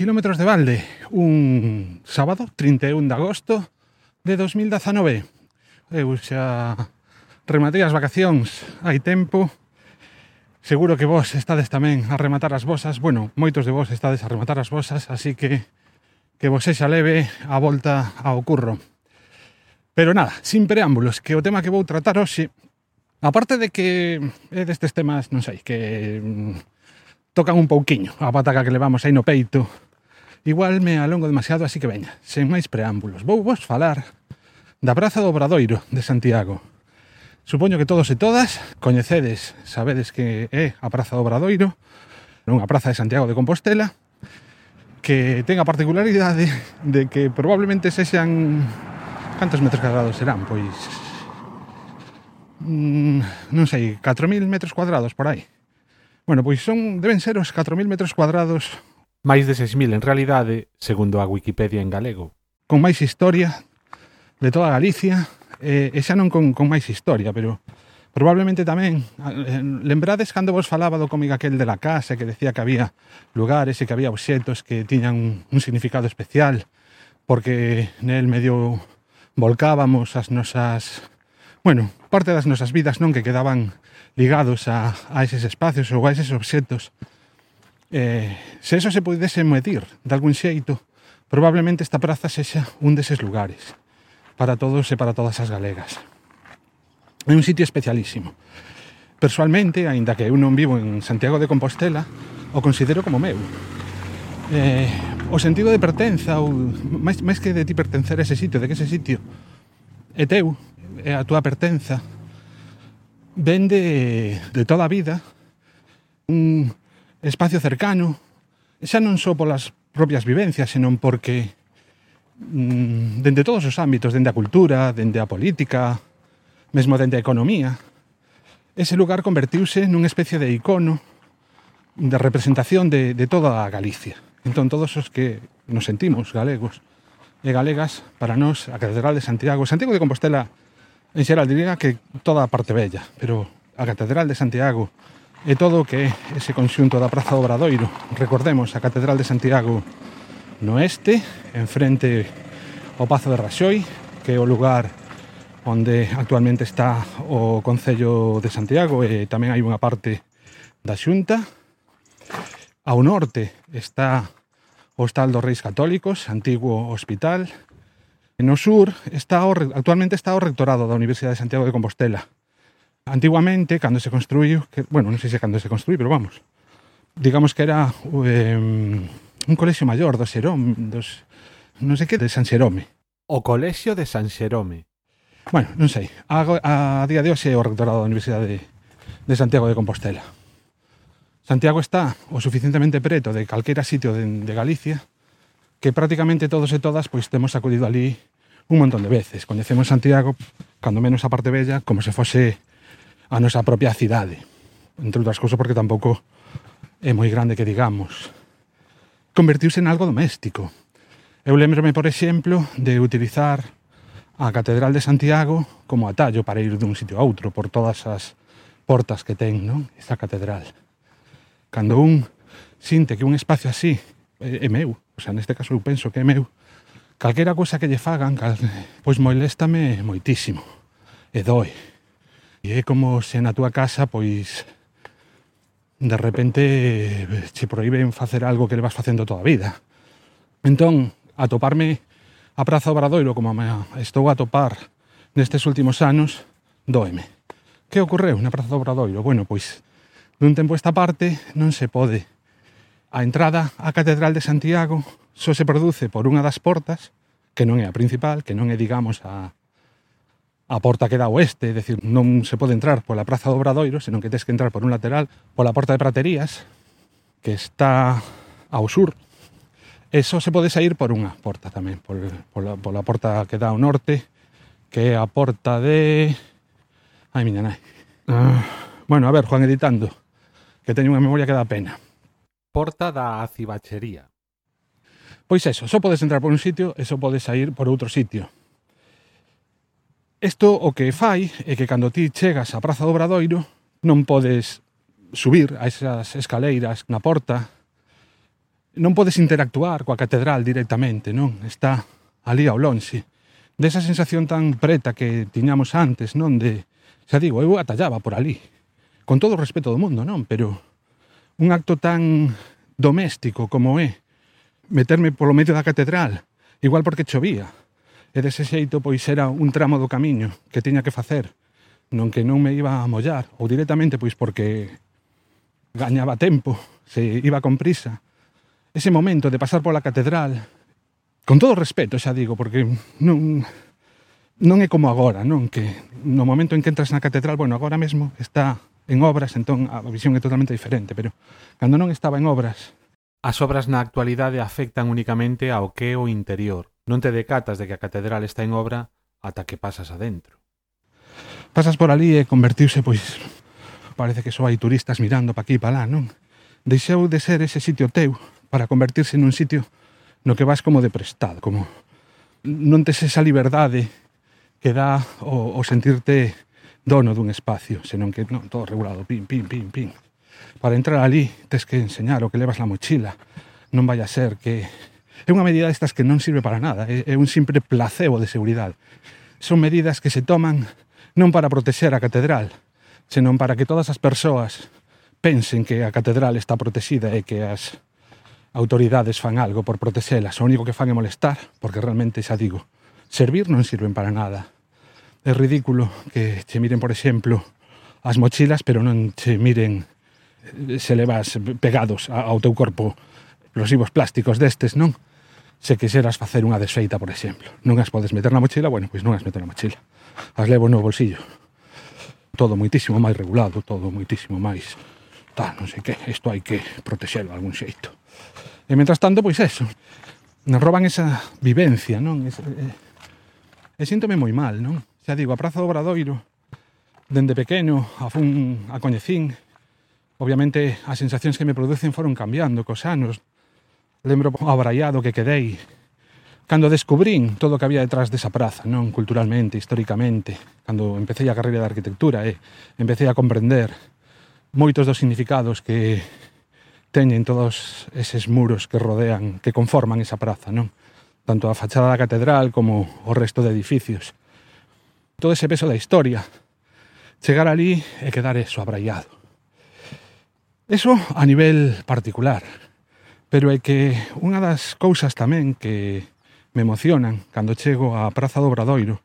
Kilómetros de balde, un sábado 31 de agosto de 2019. Eu xa rematei as vacacións, hai tempo. Seguro que vos estades tamén a rematar as vosas. Bueno, moitos de vos estades a rematar as vosas, así que que vos xa leve a volta ao curro. Pero nada, sin preámbulos, que o tema que vou tratar hoxe, aparte de que é destes temas, non sei, que mm, tocan un pouquiño a pataca que levamos aí no peito, Igual me alongo demasiado, así que veña, sen máis preámbulos. Vou vos falar da Praza do Obradoiro de Santiago. Supoño que todos e todas coñecedes, sabedes que é a Praza do Obradoiro, unha praza de Santiago de Compostela, que ten a particularidade de que probablemente sexan cantos metros cadrados serán, pois mm, non sei, 4.000 metros cuadrados por aí. Bueno, pois son deben ser os 4.000 metros cuadrados máis de 6.000 en realidade, segundo a Wikipedia en galego. Con máis historia de toda Galicia, eh, e xa non con, con máis historia, pero probablemente tamén, lembrades cando vos falaba do cómic aquel de la casa que decía que había lugares e que había obxetos que tiñan un, un significado especial, porque nel medio volcábamos as nosas bueno, parte das nosas vidas non que quedaban ligados a, a eses espacios ou a eses obxetos Eh, se eso se pudese medir de algún xeito, probablemente esta praza sexa un deses lugares para todos e para todas as galegas. É un sitio especialísimo. Persoalmente, aínda que eu non vivo en Santiago de Compostela, o considero como meu. Eh, o sentido de pertenza, ou máis, máis que de ti pertencer a ese sitio, de que ese sitio é teu, é a túa pertenza, vende de toda a vida un espacio cercano, xa non só polas propias vivencias, senón porque mm, dende todos os ámbitos, dende a cultura, dende a política, mesmo dende a economía, ese lugar convertiuse nunha especie de icono de representación de, de toda a Galicia. Entón, todos os que nos sentimos galegos e galegas, para nós, a Catedral de Santiago, Santiago de Compostela, en xeral diría que toda a parte bella, pero a Catedral de Santiago, e todo o que é ese conxunto da Praza do Obradoiro. Recordemos a Catedral de Santiago no este, enfrente ao Pazo de Raxoi, que é o lugar onde actualmente está o Concello de Santiago e tamén hai unha parte da Xunta. Ao norte está o Hostal dos Reis Católicos, antigo hospital. E no sur está o, actualmente está o rectorado da Universidade de Santiago de Compostela Antiguamente, cando se construiu, que, bueno, non sei se cando se construiu, pero vamos, digamos que era eh, un colexio maior do Xerón, dos, non sei que, de San Xerome. O colexio de San Xerome. Bueno, non sei, a, a día de hoxe é o rectorado da Universidade de, de Santiago de Compostela. Santiago está o suficientemente preto de calquera sitio de, de Galicia que prácticamente todos e todas pois temos acudido ali un montón de veces. Coñecemos Santiago, cando menos a parte bella, como se fose a nosa propia cidade. Entre outras cousas porque tampouco é moi grande que digamos. Convertiuse en algo doméstico. Eu lembrome, por exemplo, de utilizar a Catedral de Santiago como atallo para ir dun sitio a outro por todas as portas que ten, non? Esta catedral. Cando un sinte que un espacio así é, é meu, o sea, neste caso eu penso que é meu, calquera cousa que lle fagan, cal... pois moléstame moitísimo. E doi. E é como se na túa casa, pois, de repente, se proíben facer algo que le vas facendo toda a vida. Entón, atoparme a Praza Obradoiro como a estou a topar nestes últimos anos, doeme. Que ocorreu na Praza Obradoiro? Bueno, pois, dun tempo esta parte non se pode. A entrada á Catedral de Santiago só se produce por unha das portas, que non é a principal, que non é, digamos, a, a porta que dá oeste, é dicir, non se pode entrar pola Praza do Obradoiro, senón que tens que entrar por un lateral pola porta de Praterías, que está ao sur. Eso se pode sair por unha porta tamén, por, pola, pola porta que dá ao norte, que é a porta de... Ai, miña nai. Ah, bueno, a ver, Juan editando, que teño unha memoria que dá pena. Porta da acibachería. Pois eso, só podes entrar por un sitio e só podes sair por outro sitio Isto o que fai é que cando ti chegas á Praza do Obradoiro non podes subir a esas escaleiras na porta, non podes interactuar coa catedral directamente, non? Está ali ao lonxe. Desa sensación tan preta que tiñamos antes, non? De, xa digo, eu atallaba por ali. Con todo o respeto do mundo, non? Pero un acto tan doméstico como é meterme polo medio da catedral, igual porque chovía, E dese xeito, pois, era un tramo do camiño que tiña que facer, non que non me iba a mollar, ou directamente, pois, porque gañaba tempo, se iba con prisa. Ese momento de pasar pola catedral, con todo respeto, xa digo, porque non, non é como agora, non? Que no momento en que entras na catedral, bueno, agora mesmo está en obras, entón a visión é totalmente diferente, pero cando non estaba en obras... As obras na actualidade afectan únicamente ao que é o interior, Non te decatas de que a catedral está en obra ata que pasas adentro. Pasas por ali e convertiuse, pois, parece que só hai turistas mirando pa aquí e pa lá, non? Deixou de ser ese sitio teu para convertirse nun sitio no que vas como de prestado, como non tes esa liberdade que dá o, o sentirte dono dun espacio, senón que non, todo regulado, pin, pin, pin, pin. Para entrar ali tes que enseñar o que levas na mochila. Non vai a ser que É unha medida destas que non sirve para nada, é, é un simple placebo de seguridade. Son medidas que se toman non para protexer a catedral, senón para que todas as persoas pensen que a catedral está protexida e que as autoridades fan algo por protexelas. O único que fan é molestar, porque realmente, xa digo, servir non sirven para nada. É ridículo que che miren, por exemplo, as mochilas, pero non che miren eh, se levas pegados ao teu corpo explosivos plásticos destes, non? se quixeras facer unha desfeita, por exemplo. Non as podes meter na mochila, bueno, pois non as meto na mochila. As levo no bolsillo. Todo muitísimo máis regulado, todo muitísimo máis... Tá, non sei que, isto hai que protexelo algún xeito. E mentras tanto, pois eso, nos roban esa vivencia, non? E, e, eh, e síntome moi mal, non? Xa digo, a Praza do Obradoiro, dende pequeno, a fun, a coñecín, obviamente as sensacións que me producen foron cambiando cos anos, lembro abraiado que quedei cando descubrín todo o que había detrás desa praza, non culturalmente, históricamente, cando empecé a carreira de arquitectura e empecé a comprender moitos dos significados que teñen todos eses muros que rodean, que conforman esa praza, non? Tanto a fachada da catedral como o resto de edificios. Todo ese peso da historia, chegar ali e quedar eso abraiado. Eso a nivel particular, Pero é que unha das cousas tamén que me emocionan cando chego á Praza do Obradoiro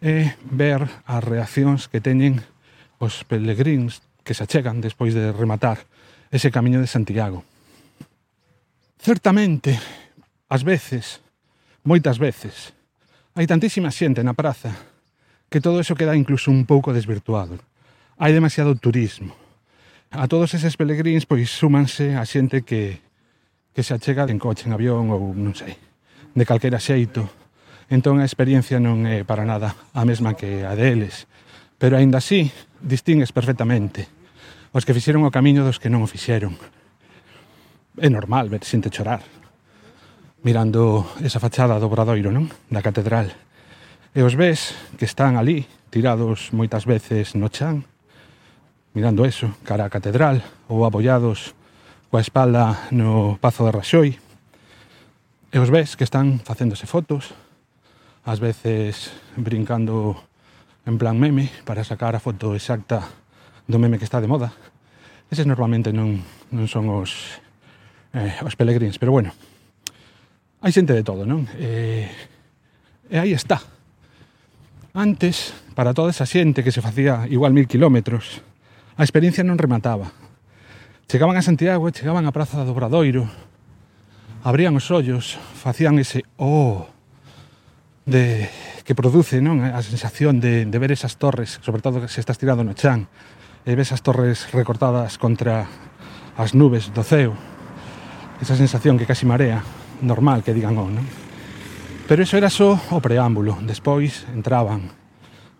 é ver as reaccións que teñen os pelegríns que se achegan despois de rematar ese camiño de Santiago. Certamente, ás veces, moitas veces, hai tantísima xente na praza que todo eso queda incluso un pouco desvirtuado. Hai demasiado turismo. A todos eses pelegríns, pois, súmanse a xente que que se achega en coche, en avión ou non sei, de calquera xeito. Entón a experiencia non é para nada a mesma que a deles, pero aínda así distingues perfectamente os que fixeron o camiño dos que non o fixeron. É normal ver xente chorar mirando esa fachada do Bradoiro, non? Da catedral. E os ves que están ali, tirados moitas veces no chan, mirando eso, cara á catedral, ou apoiados coa espalda no Pazo de Raxoi, e os ves que están facéndose fotos, ás veces brincando en plan meme para sacar a foto exacta do meme que está de moda. Eses normalmente non, non son os, eh, os pelegrins, pero bueno, hai xente de todo, non? Eh, e aí está. Antes, para toda esa xente que se facía igual mil kilómetros, a experiencia non remataba. Chegaban a Santiago e chegaban á Praza do Obradoiro, abrían os ollos, facían ese oh de que produce non a sensación de, de ver esas torres, sobre todo se estás tirado no chan, e ves as torres recortadas contra as nubes do ceo, esa sensación que casi marea, normal que digan oh, non? Pero eso era só o preámbulo, despois entraban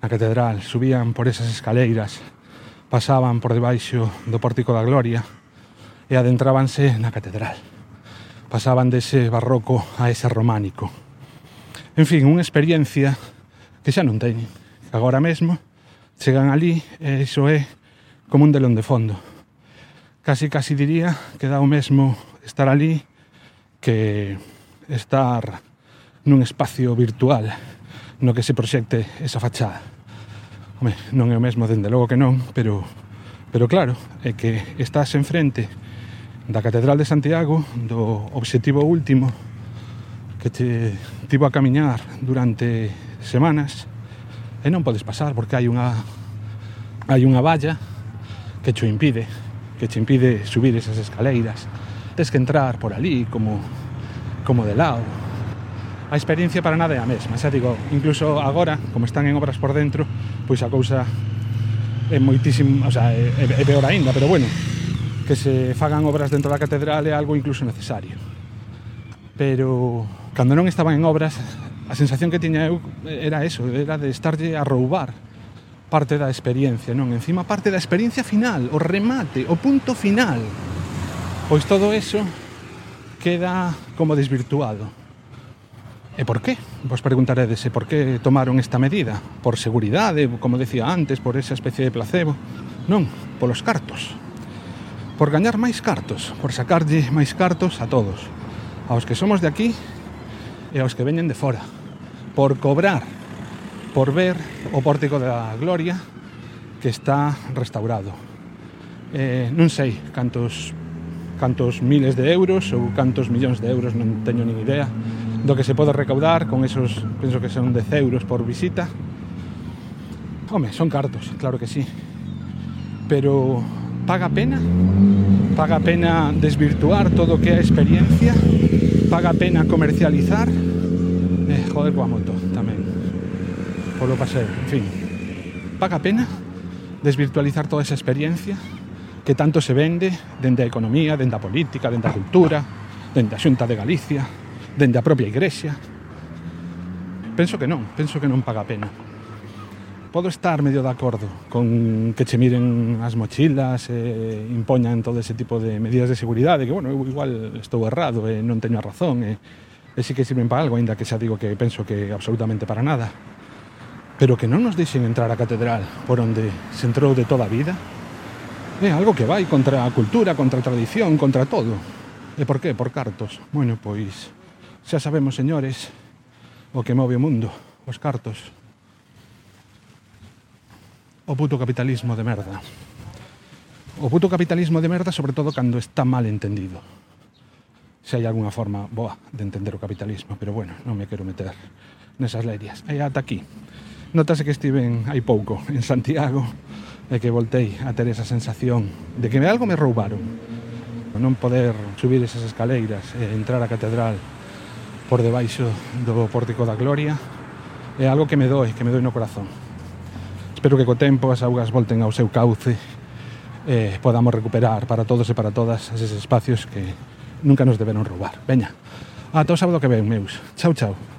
na catedral, subían por esas escaleiras, pasaban por debaixo do Pórtico da Gloria e adentrábanse na catedral. Pasaban dese barroco a ese románico. En fin, unha experiencia que xa non teñen. Agora mesmo chegan ali e iso é como un delón de fondo. Casi, casi diría que dá o mesmo estar ali que estar nun espacio virtual no que se proxecte esa fachada. Home, non é o mesmo, dende logo que non, pero, pero claro, é que estás en frente da Catedral de Santiago, do obxectivo último que te tivo a camiñar durante semanas e non podes pasar porque hai unha hai unha valla que te impide que te impide subir esas escaleiras. Tens que entrar por ali como como de lado. A experiencia para nada é a mesma xa digo, incluso agora, como están en obras por dentro pois a cousa é moitísimo, o sea, é, é peor aínda, pero bueno, que se fagan obras dentro da catedral é algo incluso necesario. Pero cando non estaban en obras, a sensación que tiña eu era eso, era de estarlle a roubar parte da experiencia, non? Encima parte da experiencia final, o remate, o punto final. Pois todo eso queda como desvirtuado. E por qué? Vos preguntaredes, e por que tomaron esta medida? Por seguridade, como decía antes, por esa especie de placebo? Non, polos cartos. Por gañar máis cartos, por sacarlle máis cartos a todos. Aos que somos de aquí e aos que veñen de fora. Por cobrar, por ver o pórtico da gloria que está restaurado. Eh, non sei cantos cantos miles de euros ou cantos millóns de euros, non teño nin idea, do que se pode recaudar con esos, penso que son 10 euros por visita. Home, son cartos, claro que sí. Pero paga pena? Paga pena desvirtuar todo o que é a experiencia? Paga pena comercializar? Eh, joder coa moto tamén. Polo paseo, en fin. Paga pena desvirtualizar toda esa experiencia? que tanto se vende dende a economía, dende a política, dende a cultura, dende a Xunta de Galicia, dende a propia igrexa. Penso que non, penso que non paga a pena. Podo estar medio de acordo con que che miren as mochilas e impoñan todo ese tipo de medidas de seguridade, que, bueno, eu igual estou errado e non teño a razón, e, e sí que sirven para algo, ainda que xa digo que penso que absolutamente para nada. Pero que non nos deixen entrar á catedral por onde se entrou de toda a vida, É algo que vai contra a cultura, contra a tradición, contra todo. E por qué? Por cartos. Bueno, pois Xa sabemos, señores, o que move o mundo, os cartos. O puto capitalismo de merda. O puto capitalismo de merda, sobre todo cando está mal entendido. Se hai algunha forma boa de entender o capitalismo, pero bueno, non me quero meter nesas lerias. E ata aquí. Notase que estiven hai pouco en Santiago e que voltei a ter esa sensación de que algo me roubaron. Non poder subir esas escaleiras e entrar á catedral por debaixo do pórtico da Gloria. É algo que me doe, que me doe no corazón. Espero que co tempo as augas volten ao seu cauce e eh, podamos recuperar para todos e para todas eses espacios que nunca nos deberon roubar. Veña, ata o sábado que ven, meus. Chao, chao.